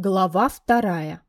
Глава вторая.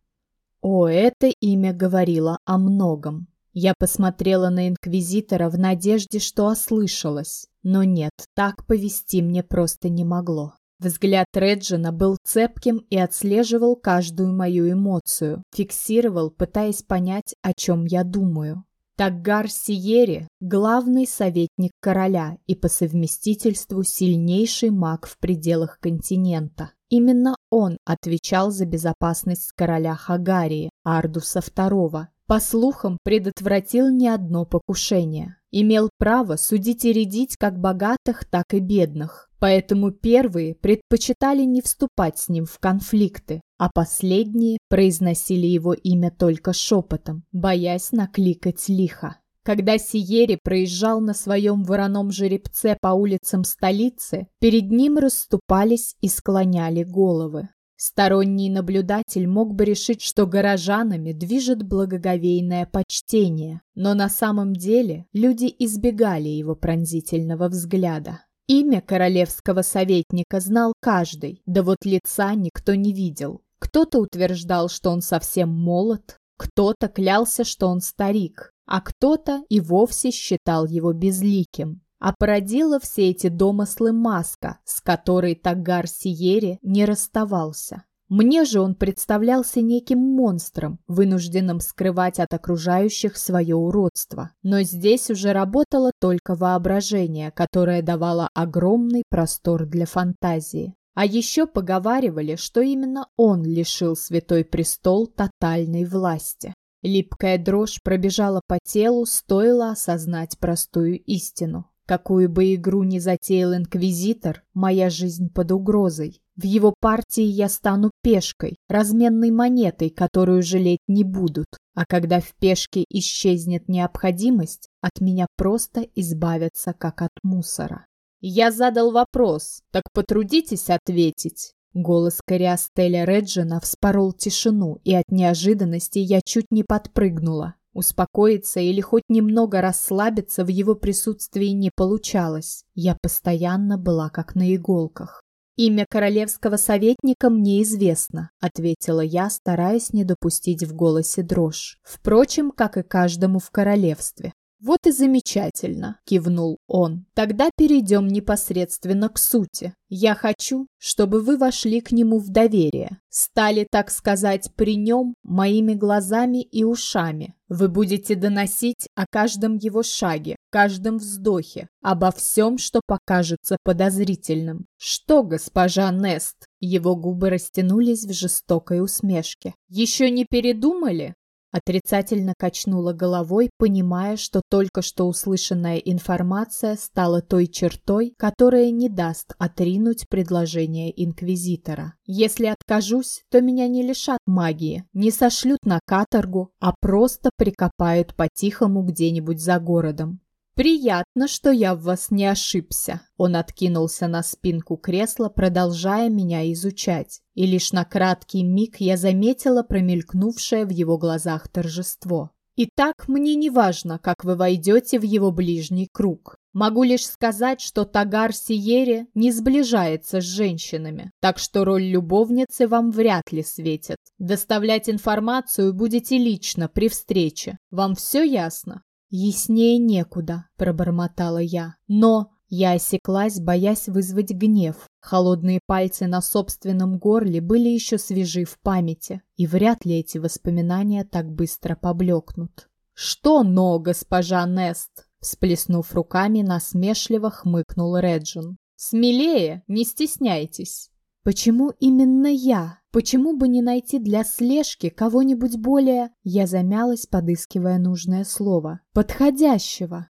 О, это имя говорило о многом. Я посмотрела на Инквизитора в надежде, что ослышалась. Но нет, так повести мне просто не могло. Взгляд Реджина был цепким и отслеживал каждую мою эмоцию, фиксировал, пытаясь понять, о чем я думаю. Таггар Сиери – главный советник короля и по совместительству сильнейший маг в пределах континента. Именно он отвечал за безопасность короля Хагарии, Ардуса II. По слухам, предотвратил не одно покушение. Имел право судить и рядить как богатых, так и бедных. Поэтому первые предпочитали не вступать с ним в конфликты, а последние произносили его имя только шепотом, боясь накликать лихо. Когда Сиери проезжал на своем вороном жеребце по улицам столицы, перед ним расступались и склоняли головы. Сторонний наблюдатель мог бы решить, что горожанами движет благоговейное почтение, но на самом деле люди избегали его пронзительного взгляда. Имя королевского советника знал каждый, да вот лица никто не видел. Кто-то утверждал, что он совсем молод, кто-то клялся, что он старик, а кто-то и вовсе считал его безликим. А породила все эти домыслы маска, с которой Тагар Сиери не расставался. Мне же он представлялся неким монстром, вынужденным скрывать от окружающих свое уродство. Но здесь уже работало только воображение, которое давало огромный простор для фантазии. А еще поговаривали, что именно он лишил Святой Престол тотальной власти. Липкая дрожь пробежала по телу, стоило осознать простую истину. Какую бы игру ни затеял Инквизитор, моя жизнь под угрозой. В его партии я стану пешкой, разменной монетой, которую жалеть не будут. А когда в пешке исчезнет необходимость, от меня просто избавятся, как от мусора. Я задал вопрос, так потрудитесь ответить. Голос Кориастеля Реджина вспорол тишину, и от неожиданности я чуть не подпрыгнула. Успокоиться или хоть немного расслабиться в его присутствии не получалось. Я постоянно была как на иголках. «Имя королевского советника мне известно», — ответила я, стараясь не допустить в голосе дрожь. Впрочем, как и каждому в королевстве. «Вот и замечательно», – кивнул он. «Тогда перейдем непосредственно к сути. Я хочу, чтобы вы вошли к нему в доверие, стали, так сказать, при нем моими глазами и ушами. Вы будете доносить о каждом его шаге, каждом вздохе, обо всем, что покажется подозрительным. Что, госпожа Нест?» Его губы растянулись в жестокой усмешке. «Еще не передумали? Отрицательно качнула головой, понимая, что только что услышанная информация стала той чертой, которая не даст отринуть предложение инквизитора. Если откажусь, то меня не лишат магии, не сошлют на каторгу, а просто прикопают по-тихому где-нибудь за городом. «Приятно, что я в вас не ошибся». Он откинулся на спинку кресла, продолжая меня изучать. И лишь на краткий миг я заметила промелькнувшее в его глазах торжество. Итак, мне не важно, как вы войдете в его ближний круг. Могу лишь сказать, что Тагар Сиери не сближается с женщинами, так что роль любовницы вам вряд ли светит. Доставлять информацию будете лично при встрече. Вам все ясно? «Яснее некуда», – пробормотала я. «Но...» Я осеклась, боясь вызвать гнев. Холодные пальцы на собственном горле были еще свежи в памяти, и вряд ли эти воспоминания так быстро поблекнут. «Что «но», госпожа Нест?» Всплеснув руками, насмешливо хмыкнул Реджин. «Смелее, не стесняйтесь». «Почему именно я?» Почему бы не найти для слежки кого-нибудь более... Я замялась, подыскивая нужное слово. Подходящего.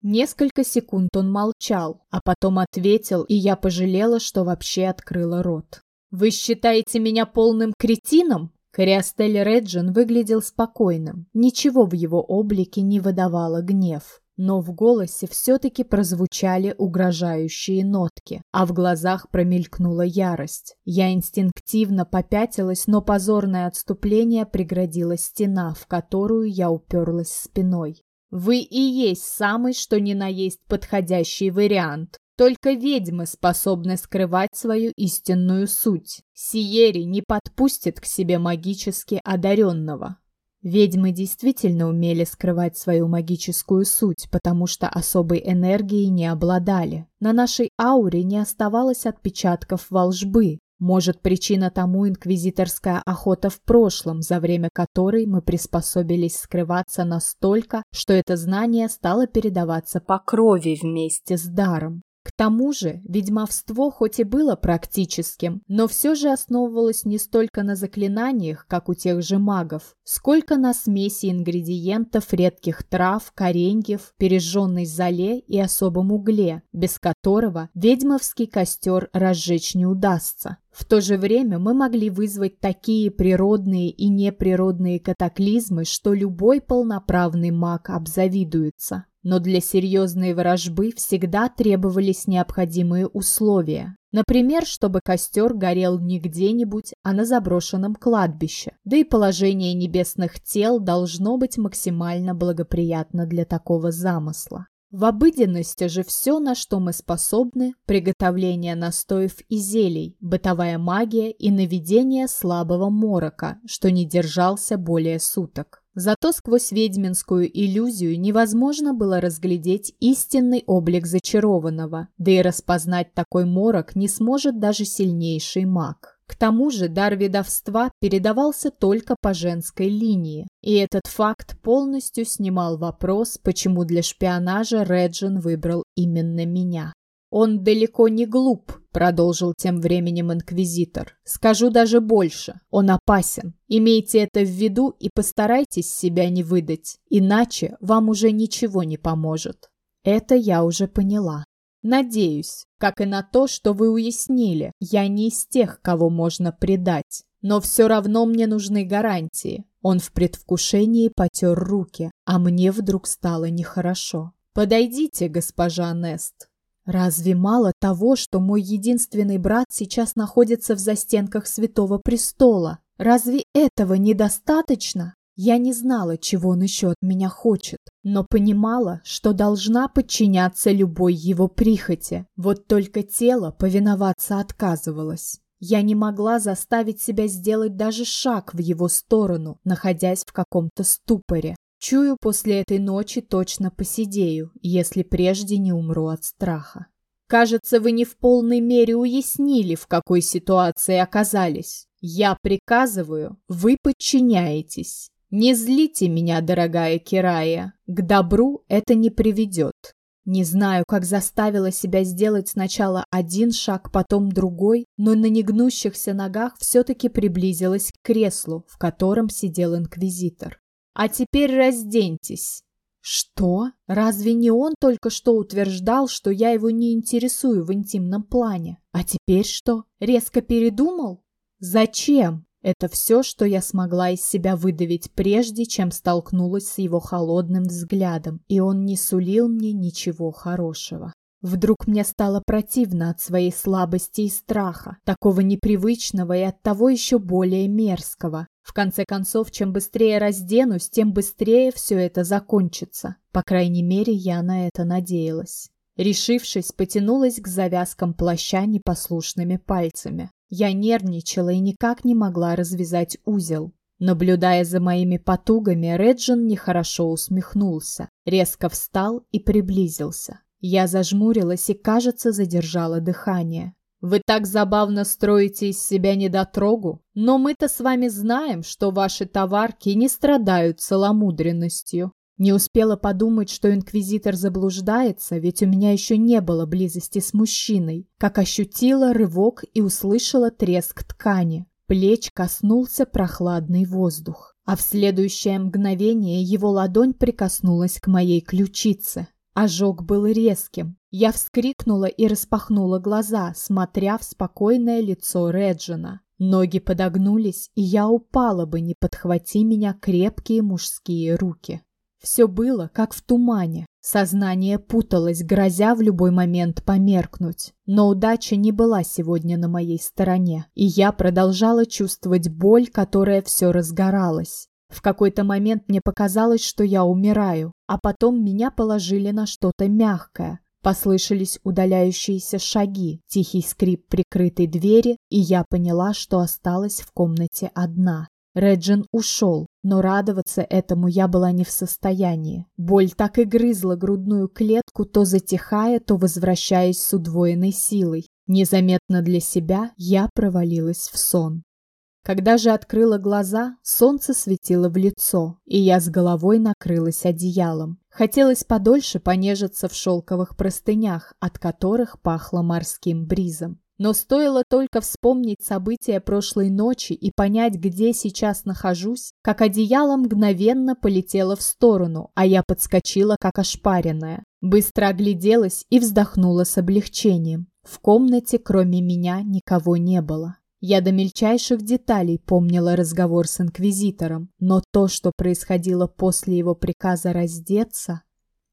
Несколько секунд он молчал, а потом ответил, и я пожалела, что вообще открыла рот. «Вы считаете меня полным кретином?» Кориастель Реджин выглядел спокойным. Ничего в его облике не выдавало гнев но в голосе все-таки прозвучали угрожающие нотки, а в глазах промелькнула ярость. Я инстинктивно попятилась, но позорное отступление преградила стена, в которую я уперлась спиной. «Вы и есть самый, что ни на есть подходящий вариант», Только ведьмы способны скрывать свою истинную суть. Сиери не подпустит к себе магически одаренного. Ведьмы действительно умели скрывать свою магическую суть, потому что особой энергией не обладали. На нашей ауре не оставалось отпечатков волжбы. Может, причина тому инквизиторская охота в прошлом, за время которой мы приспособились скрываться настолько, что это знание стало передаваться по крови вместе с даром. К тому же ведьмовство хоть и было практическим, но все же основывалось не столько на заклинаниях, как у тех же магов, сколько на смеси ингредиентов редких трав, кореньев, пережженной золе и особом угле, без которого ведьмовский костер разжечь не удастся. В то же время мы могли вызвать такие природные и неприродные катаклизмы, что любой полноправный маг обзавидуется. Но для серьезной ворожбы всегда требовались необходимые условия. Например, чтобы костер горел не где-нибудь, а на заброшенном кладбище. Да и положение небесных тел должно быть максимально благоприятно для такого замысла. В обыденности же все, на что мы способны, приготовление настоев и зелий, бытовая магия и наведение слабого морока, что не держался более суток. Зато сквозь ведьминскую иллюзию невозможно было разглядеть истинный облик зачарованного, да и распознать такой морок не сможет даже сильнейший маг. К тому же дар ведовства передавался только по женской линии, и этот факт полностью снимал вопрос, почему для шпионажа Реджин выбрал именно меня. «Он далеко не глуп», — продолжил тем временем инквизитор. «Скажу даже больше. Он опасен. Имейте это в виду и постарайтесь себя не выдать, иначе вам уже ничего не поможет». Это я уже поняла. Надеюсь, как и на то, что вы уяснили, я не из тех, кого можно предать. Но все равно мне нужны гарантии. Он в предвкушении потер руки, а мне вдруг стало нехорошо. «Подойдите, госпожа Нест». Разве мало того, что мой единственный брат сейчас находится в застенках Святого Престола? Разве этого недостаточно? Я не знала, чего он еще от меня хочет, но понимала, что должна подчиняться любой его прихоти. Вот только тело повиноваться отказывалось. Я не могла заставить себя сделать даже шаг в его сторону, находясь в каком-то ступоре. Чую, после этой ночи точно посидею, если прежде не умру от страха. Кажется, вы не в полной мере уяснили, в какой ситуации оказались. Я приказываю, вы подчиняетесь. Не злите меня, дорогая Кирая. К добру это не приведет. Не знаю, как заставила себя сделать сначала один шаг, потом другой, но на негнущихся ногах все-таки приблизилась к креслу, в котором сидел инквизитор. А теперь разденьтесь. Что? Разве не он только что утверждал, что я его не интересую в интимном плане? А теперь что? Резко передумал? Зачем? Это все, что я смогла из себя выдавить прежде, чем столкнулась с его холодным взглядом, и он не сулил мне ничего хорошего. Вдруг мне стало противно от своей слабости и страха, такого непривычного и оттого еще более мерзкого. В конце концов, чем быстрее разденусь, тем быстрее все это закончится. По крайней мере, я на это надеялась. Решившись, потянулась к завязкам плаща непослушными пальцами. Я нервничала и никак не могла развязать узел. Наблюдая за моими потугами, Реджин нехорошо усмехнулся, резко встал и приблизился. Я зажмурилась и, кажется, задержала дыхание. «Вы так забавно строите из себя недотрогу, но мы-то с вами знаем, что ваши товарки не страдают целомудренностью». Не успела подумать, что инквизитор заблуждается, ведь у меня еще не было близости с мужчиной, как ощутила рывок и услышала треск ткани. Плеч коснулся прохладный воздух, а в следующее мгновение его ладонь прикоснулась к моей ключице. Ожог был резким. Я вскрикнула и распахнула глаза, смотря в спокойное лицо Реджина. Ноги подогнулись, и я упала бы, не подхвати меня крепкие мужские руки. Все было, как в тумане. Сознание путалось, грозя в любой момент померкнуть. Но удача не была сегодня на моей стороне, и я продолжала чувствовать боль, которая все разгоралась. В какой-то момент мне показалось, что я умираю, а потом меня положили на что-то мягкое. Послышались удаляющиеся шаги, тихий скрип прикрытой двери, и я поняла, что осталась в комнате одна. Реджин ушел, но радоваться этому я была не в состоянии. Боль так и грызла грудную клетку, то затихая, то возвращаясь с удвоенной силой. Незаметно для себя я провалилась в сон. Когда же открыла глаза, солнце светило в лицо, и я с головой накрылась одеялом. Хотелось подольше понежиться в шелковых простынях, от которых пахло морским бризом. Но стоило только вспомнить события прошлой ночи и понять, где сейчас нахожусь, как одеяло мгновенно полетело в сторону, а я подскочила, как ошпаренная. Быстро огляделась и вздохнула с облегчением. В комнате, кроме меня, никого не было. Я до мельчайших деталей помнила разговор с инквизитором, но то, что происходило после его приказа раздеться,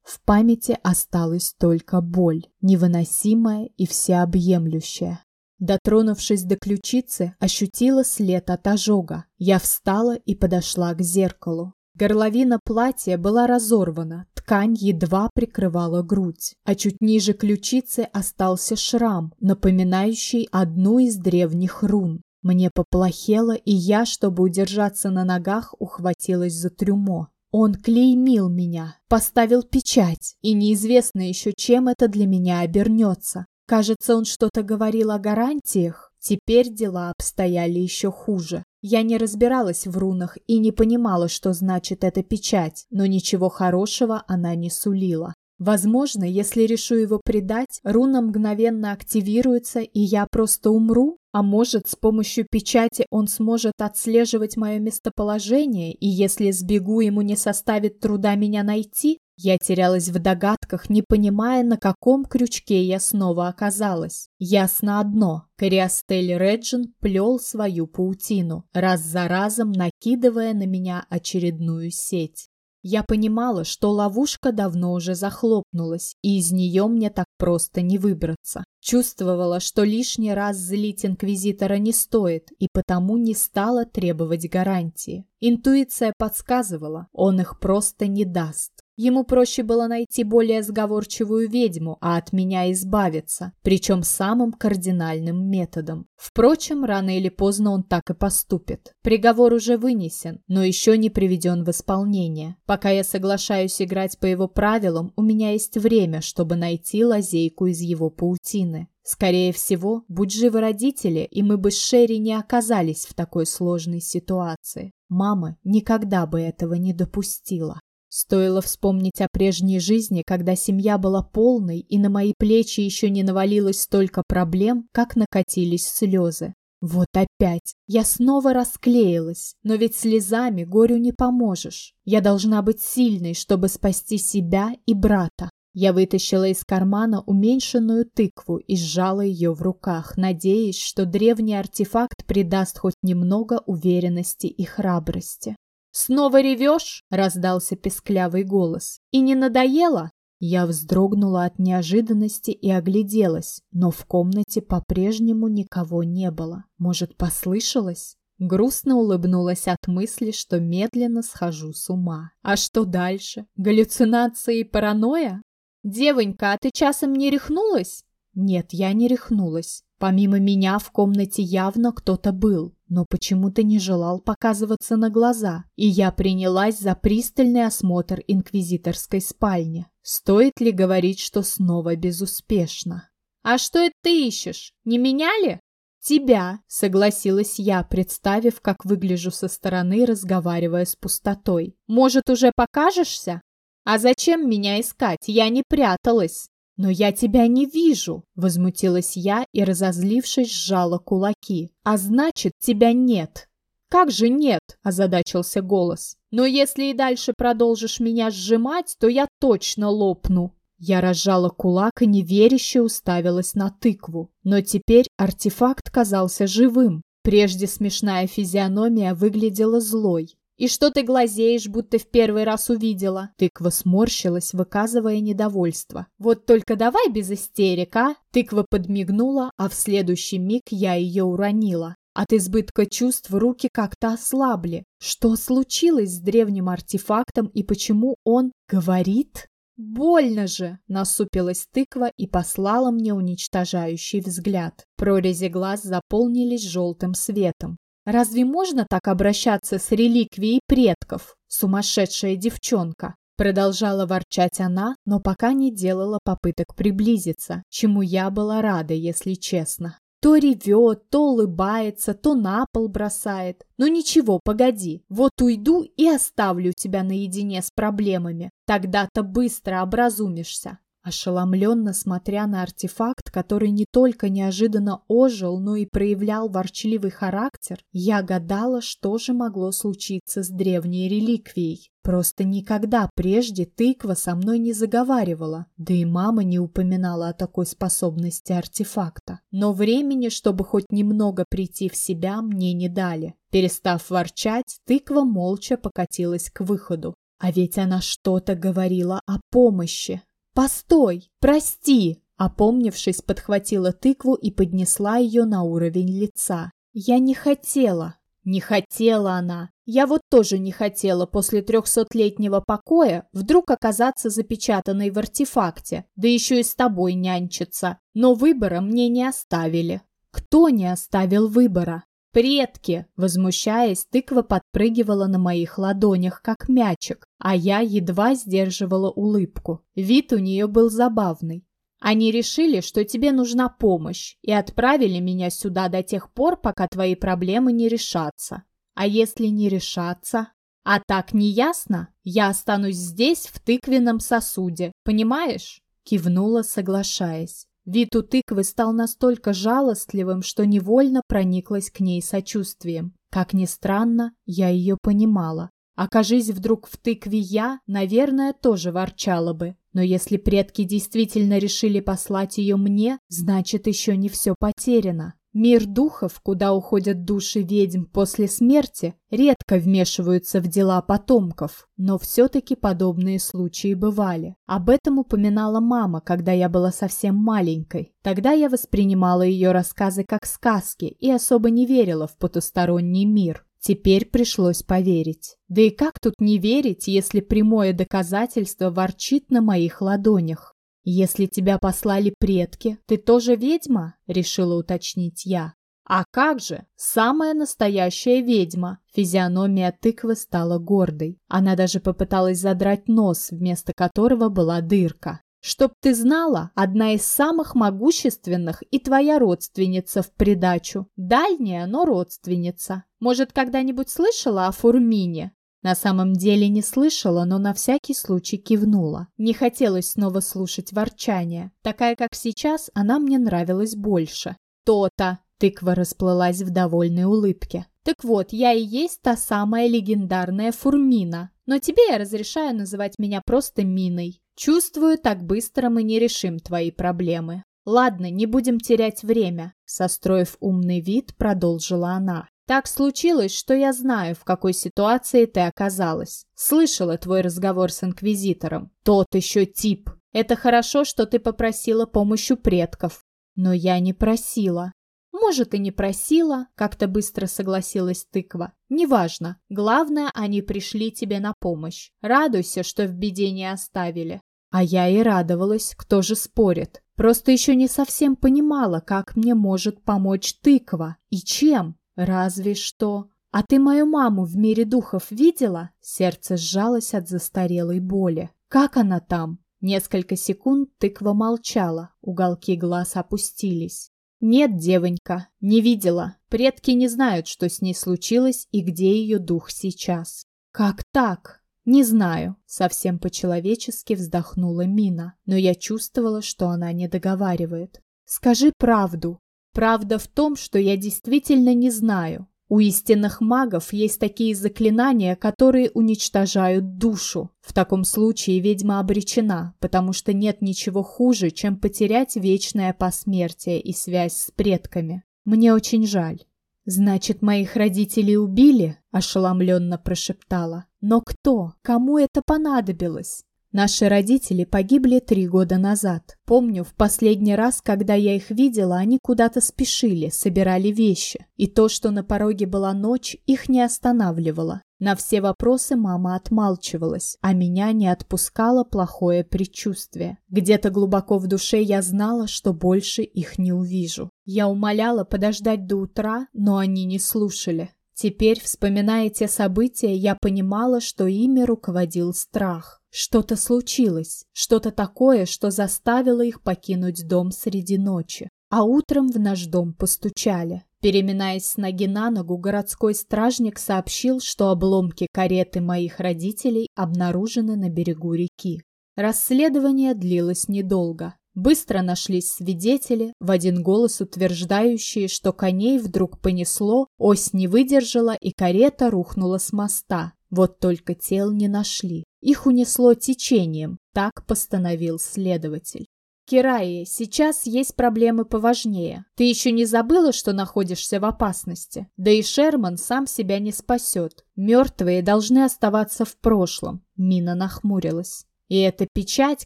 в памяти осталась только боль, невыносимая и всеобъемлющая. Дотронувшись до ключицы, ощутила след от ожога. Я встала и подошла к зеркалу. Горловина платья была разорвана, ткань едва прикрывала грудь, а чуть ниже ключицы остался шрам, напоминающий одну из древних рун. Мне поплохело, и я, чтобы удержаться на ногах, ухватилась за трюмо. Он клеймил меня, поставил печать, и неизвестно еще, чем это для меня обернется. Кажется, он что-то говорил о гарантиях. Теперь дела обстояли еще хуже. Я не разбиралась в рунах и не понимала, что значит эта печать, но ничего хорошего она не сулила. Возможно, если решу его предать, руна мгновенно активируется, и я просто умру? А может, с помощью печати он сможет отслеживать мое местоположение, и если сбегу, ему не составит труда меня найти? Я терялась в догадках, не понимая, на каком крючке я снова оказалась. Ясно одно – Кориастель Реджин плел свою паутину, раз за разом накидывая на меня очередную сеть. Я понимала, что ловушка давно уже захлопнулась, и из нее мне так просто не выбраться. Чувствовала, что лишний раз злить инквизитора не стоит, и потому не стала требовать гарантии. Интуиция подсказывала, он их просто не даст. Ему проще было найти более сговорчивую ведьму, а от меня избавиться, причем самым кардинальным методом. Впрочем, рано или поздно он так и поступит. Приговор уже вынесен, но еще не приведен в исполнение. Пока я соглашаюсь играть по его правилам, у меня есть время, чтобы найти лазейку из его паутины. Скорее всего, будь живы родители, и мы бы с Шерри не оказались в такой сложной ситуации. Мама никогда бы этого не допустила. Стоило вспомнить о прежней жизни, когда семья была полной и на мои плечи еще не навалилось столько проблем, как накатились слезы. Вот опять. Я снова расклеилась. Но ведь слезами горю не поможешь. Я должна быть сильной, чтобы спасти себя и брата. Я вытащила из кармана уменьшенную тыкву и сжала ее в руках, надеясь, что древний артефакт придаст хоть немного уверенности и храбрости. «Снова ревешь?» — раздался песклявый голос. «И не надоело?» Я вздрогнула от неожиданности и огляделась, но в комнате по-прежнему никого не было. Может, послышалось? Грустно улыбнулась от мысли, что медленно схожу с ума. А что дальше? Галлюцинации и паранойя? «Девонька, а ты часом не рехнулась?» Нет, я не рехнулась. Помимо меня в комнате явно кто-то был, но почему-то не желал показываться на глаза, и я принялась за пристальный осмотр инквизиторской спальни. Стоит ли говорить, что снова безуспешно? «А что это ты ищешь? Не меняли?» «Тебя», — согласилась я, представив, как выгляжу со стороны, разговаривая с пустотой. «Может, уже покажешься?» «А зачем меня искать? Я не пряталась». «Но я тебя не вижу!» – возмутилась я и, разозлившись, сжала кулаки. «А значит, тебя нет!» «Как же нет?» – озадачился голос. «Но если и дальше продолжишь меня сжимать, то я точно лопну!» Я разжала кулак и неверяще уставилась на тыкву. Но теперь артефакт казался живым. Прежде смешная физиономия выглядела злой. «И что ты глазеешь, будто в первый раз увидела?» Тыква сморщилась, выказывая недовольство. «Вот только давай без истерик, а?» Тыква подмигнула, а в следующий миг я ее уронила. От избытка чувств руки как-то ослабли. Что случилось с древним артефактом и почему он говорит? «Больно же!» – насупилась тыква и послала мне уничтожающий взгляд. Прорези глаз заполнились желтым светом. «Разве можно так обращаться с реликвией предков? Сумасшедшая девчонка!» Продолжала ворчать она, но пока не делала попыток приблизиться, чему я была рада, если честно. То ревет, то улыбается, то на пол бросает. «Ну ничего, погоди, вот уйду и оставлю тебя наедине с проблемами. Тогда-то быстро образумишься. Ошеломленно смотря на артефакт, который не только неожиданно ожил, но и проявлял ворчливый характер, я гадала, что же могло случиться с древней реликвией. Просто никогда прежде тыква со мной не заговаривала, да и мама не упоминала о такой способности артефакта. Но времени, чтобы хоть немного прийти в себя, мне не дали. Перестав ворчать, тыква молча покатилась к выходу. А ведь она что-то говорила о помощи. «Постой! Прости!» Опомнившись, подхватила тыкву и поднесла ее на уровень лица. «Я не хотела!» Не хотела она. Я вот тоже не хотела после трехсотлетнего покоя вдруг оказаться запечатанной в артефакте, да еще и с тобой нянчиться. Но выбора мне не оставили. Кто не оставил выбора? «Предки!» Возмущаясь, тыква подпрыгивала на моих ладонях, как мячик, а я едва сдерживала улыбку. Вид у нее был забавный. Они решили, что тебе нужна помощь, и отправили меня сюда до тех пор, пока твои проблемы не решатся. А если не решатся? А так не ясно? Я останусь здесь, в тыквенном сосуде, понимаешь? Кивнула, соглашаясь. Вид у тыквы стал настолько жалостливым, что невольно прониклась к ней сочувствием. Как ни странно, я ее понимала. Окажись вдруг в тыкве я, наверное, тоже ворчала бы. Но если предки действительно решили послать ее мне, значит, еще не все потеряно. Мир духов, куда уходят души ведьм после смерти, редко вмешиваются в дела потомков, но все-таки подобные случаи бывали. Об этом упоминала мама, когда я была совсем маленькой. Тогда я воспринимала ее рассказы как сказки и особо не верила в потусторонний мир. Теперь пришлось поверить. Да и как тут не верить, если прямое доказательство ворчит на моих ладонях? «Если тебя послали предки, ты тоже ведьма?» – решила уточнить я. «А как же? Самая настоящая ведьма!» Физиономия тыквы стала гордой. Она даже попыталась задрать нос, вместо которого была дырка. «Чтоб ты знала, одна из самых могущественных и твоя родственница в придачу. Дальняя, но родственница. Может, когда-нибудь слышала о Фурмине? На самом деле не слышала, но на всякий случай кивнула. Не хотелось снова слушать ворчание. Такая, как сейчас, она мне нравилась больше. «То-то!» — тыква расплылась в довольной улыбке. «Так вот, я и есть та самая легендарная Фурмина. Но тебе я разрешаю называть меня просто Миной. Чувствую, так быстро мы не решим твои проблемы. Ладно, не будем терять время», — состроив умный вид, продолжила она. Так случилось, что я знаю, в какой ситуации ты оказалась. Слышала твой разговор с инквизитором. Тот еще тип. Это хорошо, что ты попросила помощи предков. Но я не просила. Может, и не просила, как-то быстро согласилась тыква. Неважно. Главное, они пришли тебе на помощь. Радуйся, что в беде не оставили. А я и радовалась, кто же спорит. Просто еще не совсем понимала, как мне может помочь тыква и чем. «Разве что...» «А ты мою маму в мире духов видела?» Сердце сжалось от застарелой боли. «Как она там?» Несколько секунд тыква молчала, уголки глаз опустились. «Нет, девонька, не видела. Предки не знают, что с ней случилось и где ее дух сейчас». «Как так?» «Не знаю», — совсем по-человечески вздохнула Мина, но я чувствовала, что она не договаривает. «Скажи правду, Правда в том, что я действительно не знаю. У истинных магов есть такие заклинания, которые уничтожают душу. В таком случае ведьма обречена, потому что нет ничего хуже, чем потерять вечное посмертие и связь с предками. Мне очень жаль. «Значит, моих родителей убили?» – ошеломленно прошептала. «Но кто? Кому это понадобилось?» Наши родители погибли три года назад. Помню, в последний раз, когда я их видела, они куда-то спешили, собирали вещи. И то, что на пороге была ночь, их не останавливало. На все вопросы мама отмалчивалась, а меня не отпускало плохое предчувствие. Где-то глубоко в душе я знала, что больше их не увижу. Я умоляла подождать до утра, но они не слушали. Теперь, вспоминая те события, я понимала, что ими руководил страх. Что-то случилось, что-то такое, что заставило их покинуть дом среди ночи. А утром в наш дом постучали. Переминаясь с ноги на ногу, городской стражник сообщил, что обломки кареты моих родителей обнаружены на берегу реки. Расследование длилось недолго. Быстро нашлись свидетели, в один голос утверждающие, что коней вдруг понесло, ось не выдержала и карета рухнула с моста. Вот только тел не нашли. Их унесло течением, так постановил следователь. Кираи, сейчас есть проблемы поважнее. Ты еще не забыла, что находишься в опасности? Да и Шерман сам себя не спасет. Мертвые должны оставаться в прошлом. Мина нахмурилась. И эта печать,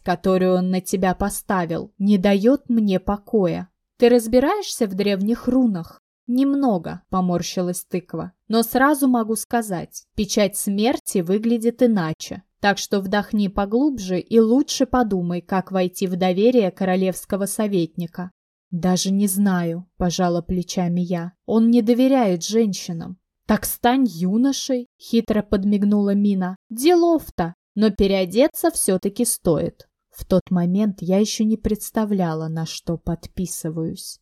которую он на тебя поставил, не дает мне покоя. Ты разбираешься в древних рунах? Немного, поморщилась тыква. Но сразу могу сказать, печать смерти выглядит иначе. Так что вдохни поглубже и лучше подумай, как войти в доверие королевского советника. Даже не знаю, пожала плечами я. Он не доверяет женщинам. Так стань юношей, хитро подмигнула Мина. Делов-то, но переодеться все-таки стоит. В тот момент я еще не представляла, на что подписываюсь.